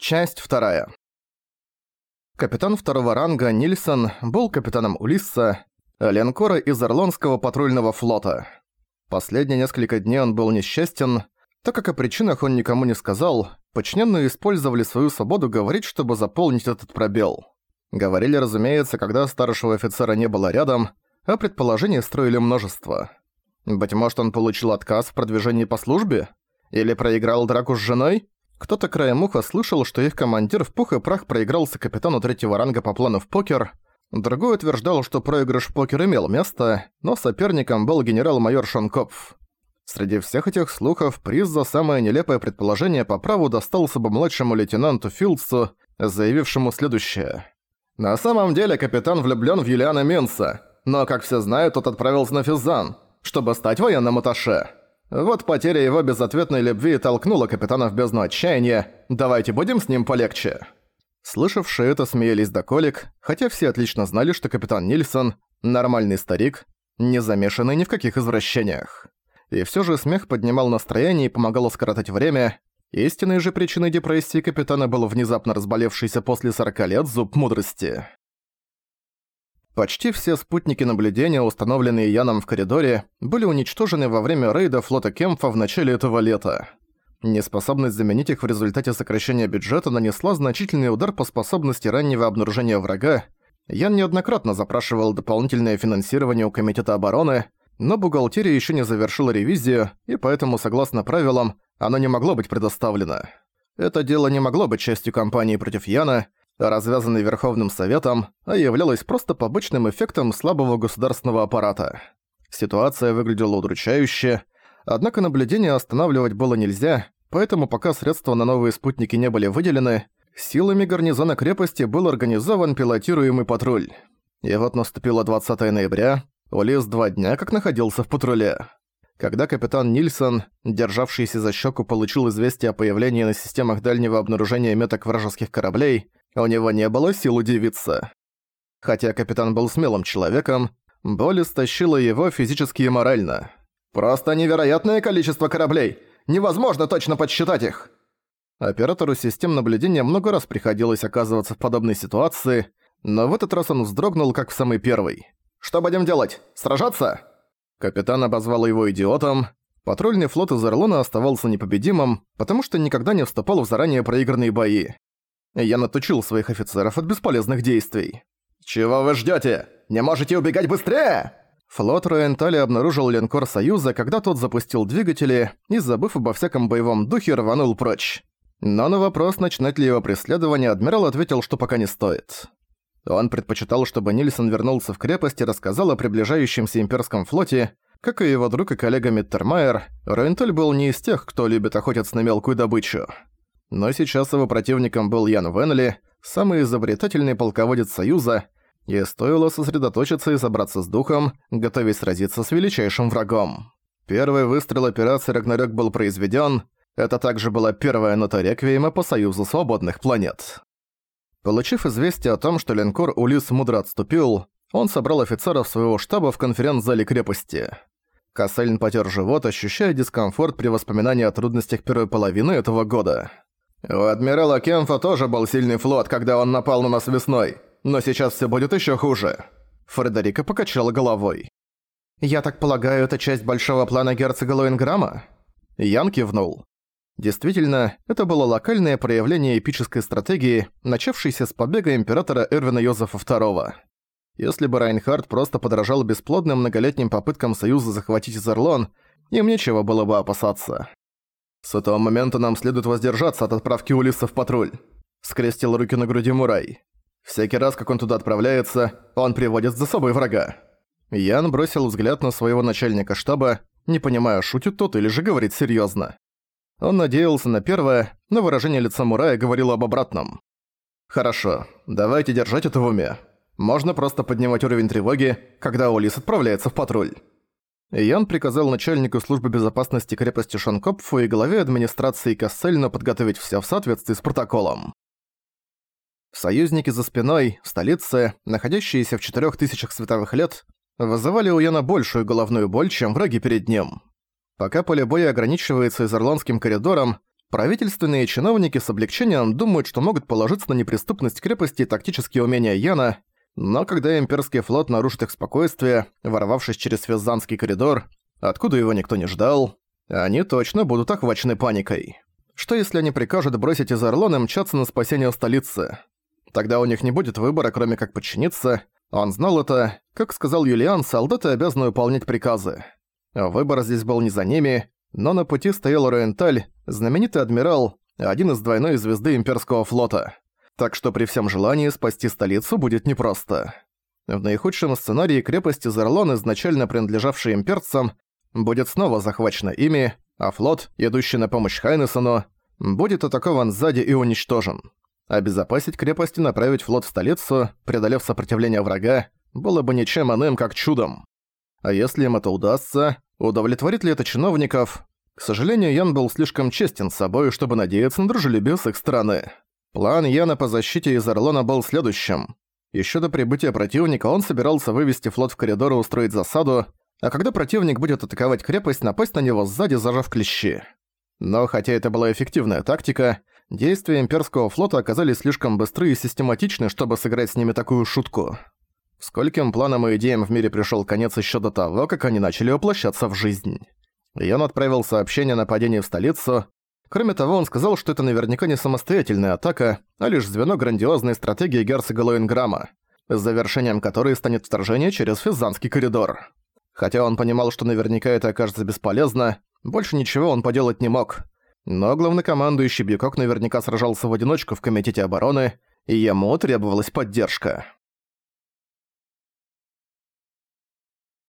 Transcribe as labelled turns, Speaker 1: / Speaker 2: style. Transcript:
Speaker 1: Часть вторая. Капитан второго ранга Нильсон был капитаном Улисса, линкора из Орлонского патрульного флота. Последние несколько дней он был несчастен, так как о причинах он никому не сказал, подчиненные использовали свою свободу говорить, чтобы заполнить этот пробел. Говорили, разумеется, когда старшего офицера не было рядом, а предположения строили множество. Быть может, он получил отказ в продвижении по службе? Или проиграл драку с женой? Кто-то краем уха слышал, что их командир в пух и прах проигрался капитану третьего ранга по плану в покер. Другой утверждал, что проигрыш в покер имел место, но соперником был генерал-майор Шонкопф. Среди всех этих слухов приз за самое нелепое предположение по праву достался бы младшему лейтенанту Филдсу, заявившему следующее. «На самом деле капитан влюблён в Юлиана Минса, но, как все знают, тот отправился на Физан, чтобы стать военным аташе». Вот потеря его безответной любви толкнула капитана в бездну отчаяния. Давайте будем с ним полегче. Слышавшие это смеялись до колик, хотя все отлично знали, что капитан Нильсон – нормальный старик, не замешанный ни в каких извращениях. И все же смех поднимал настроение и помогал скоротать время. Истинной же причиной депрессии капитана был внезапно разболевшийся после 40 лет зуб мудрости. Почти все спутники наблюдения, установленные Яном в коридоре, были уничтожены во время рейда флота Кемфа в начале этого лета. Неспособность заменить их в результате сокращения бюджета нанесла значительный удар по способности раннего обнаружения врага. Ян неоднократно запрашивал дополнительное финансирование у Комитета обороны, но бухгалтерия еще не завершила ревизию, и поэтому, согласно правилам, оно не могло быть предоставлено. Это дело не могло быть частью кампании против Яна, развязанной Верховным Советом, а являлась просто побочным эффектом слабого государственного аппарата. Ситуация выглядела удручающе, однако наблюдение останавливать было нельзя, поэтому пока средства на новые спутники не были выделены, силами гарнизона крепости был организован пилотируемый патруль. И вот наступило 20 ноября, Улис два дня как находился в патруле. Когда капитан Нильсон, державшийся за щеку, получил известие о появлении на системах дальнего обнаружения меток вражеских кораблей, у него не было сил удивиться. Хотя капитан был смелым человеком, боль истощила его физически и морально. «Просто невероятное количество кораблей! Невозможно точно подсчитать их!» Оператору систем наблюдения много раз приходилось оказываться в подобной ситуации, но в этот раз он вздрогнул, как в самый первый. «Что будем делать? Сражаться?» Капитан обозвал его идиотом. Патрульный флот из Орлона оставался непобедимым, потому что никогда не вступал в заранее проигранные бои. Я натучил своих офицеров от бесполезных действий. «Чего вы ждёте? Не можете убегать быстрее?» Флот Роентали обнаружил линкор Союза, когда тот запустил двигатели и, забыв обо всяком боевом духе, рванул прочь. Но на вопрос, начинать ли его преследование, адмирал ответил, что пока не стоит. Он предпочитал, чтобы Нильсон вернулся в крепость и рассказал о приближающемся имперском флоте, как и его друг и коллега Миттермайер, Роенталь был не из тех, кто любит охотиться на мелкую добычу. Но сейчас его противником был Ян Венли, самый изобретательный полководец Союза, и стоило сосредоточиться и собраться с духом, готовясь сразиться с величайшим врагом. Первый выстрел операции «Рагнарёк» был произведен. Это также была первая нота реквиема по Союзу Свободных Планет. Получив известие о том, что линкор Улис мудро отступил, он собрал офицеров своего штаба в конференц-зале крепости. Кассельн потер живот, ощущая дискомфорт при воспоминании о трудностях первой половины этого года. У адмирала Кемфа тоже был сильный флот, когда он напал на нас весной, но сейчас все будет еще хуже. Фредерика покачала головой. «Я так полагаю, это часть большого плана герцога Лоинграма?» Ян кивнул. Действительно, это было локальное проявление эпической стратегии, начавшейся с побега императора Эрвина Йозефа II. Если бы Райнхард просто подражал бесплодным многолетним попыткам Союза захватить Изерлон, им нечего было бы опасаться. «С этого момента нам следует воздержаться от отправки Улиса в патруль», — скрестил руки на груди Мурай. «Всякий раз, как он туда отправляется, он приводит за собой врага». Ян бросил взгляд на своего начальника штаба, не понимая, шутит тот или же говорит серьёзно. Он надеялся на первое, но выражение лица Мурая говорило об обратном. «Хорошо, давайте держать это в уме. Можно просто поднимать уровень тревоги, когда Улис отправляется в патруль». Ян приказал начальнику службы безопасности крепости Шанкопфу и главе администрации Кассельна подготовить все в соответствии с протоколом. Союзники за спиной, столицы, находящиеся в четырех тысячах световых лет, вызывали у Яна большую головную боль, чем враги перед ним. Пока поле боя ограничивается Изорландским коридором, Правительственные чиновники с облегчением думают, что могут положиться на неприступность крепости и тактические умения Яна, но когда имперский флот нарушит их спокойствие, ворвавшись через Физанский коридор, откуда его никто не ждал, они точно будут охвачены паникой. Что если они прикажут бросить из Орлона и мчаться на спасение столицы? Тогда у них не будет выбора, кроме как подчиниться. Он знал это. Как сказал Юлиан, солдаты обязаны выполнять приказы. Выбор здесь был не за ними, но на пути стоял Роенталь, знаменитый адмирал, один из двойной звезды имперского флота. Так что при всем желании спасти столицу будет непросто. В наихудшем сценарии крепость Зарлон, изначально принадлежавшая имперцам, будет снова захвачена ими, а флот, идущий на помощь Хайнесону, будет атакован сзади и уничтожен. Обезопасить крепость и направить флот в столицу, преодолев сопротивление врага, было бы ничем иным, как чудом. А если им это удастся, удовлетворит ли это чиновников? К сожалению, Ян был слишком честен с собой, чтобы надеяться на дружелюбие с их стороны. План Яна по защите из Орлона был следующим. Еще до прибытия противника он собирался вывести флот в коридор и устроить засаду, а когда противник будет атаковать крепость, напасть на него сзади, зажав клещи. Но хотя это была эффективная тактика, действия имперского флота оказались слишком быстры и систематичны, чтобы сыграть с ними такую шутку. Скольким планам и идеям в мире пришел конец еще до того, как они начали воплощаться в жизнь. Он отправил сообщение о нападении в столицу. Кроме того, он сказал, что это наверняка не самостоятельная атака, а лишь звено грандиозной стратегии герцога Лоинграма, завершением которой станет вторжение через Физанский коридор. Хотя он понимал, что наверняка это окажется бесполезно, больше ничего он поделать не мог. Но главнокомандующий Бьюкок наверняка сражался в одиночку в Комитете обороны, и ему требовалась поддержка.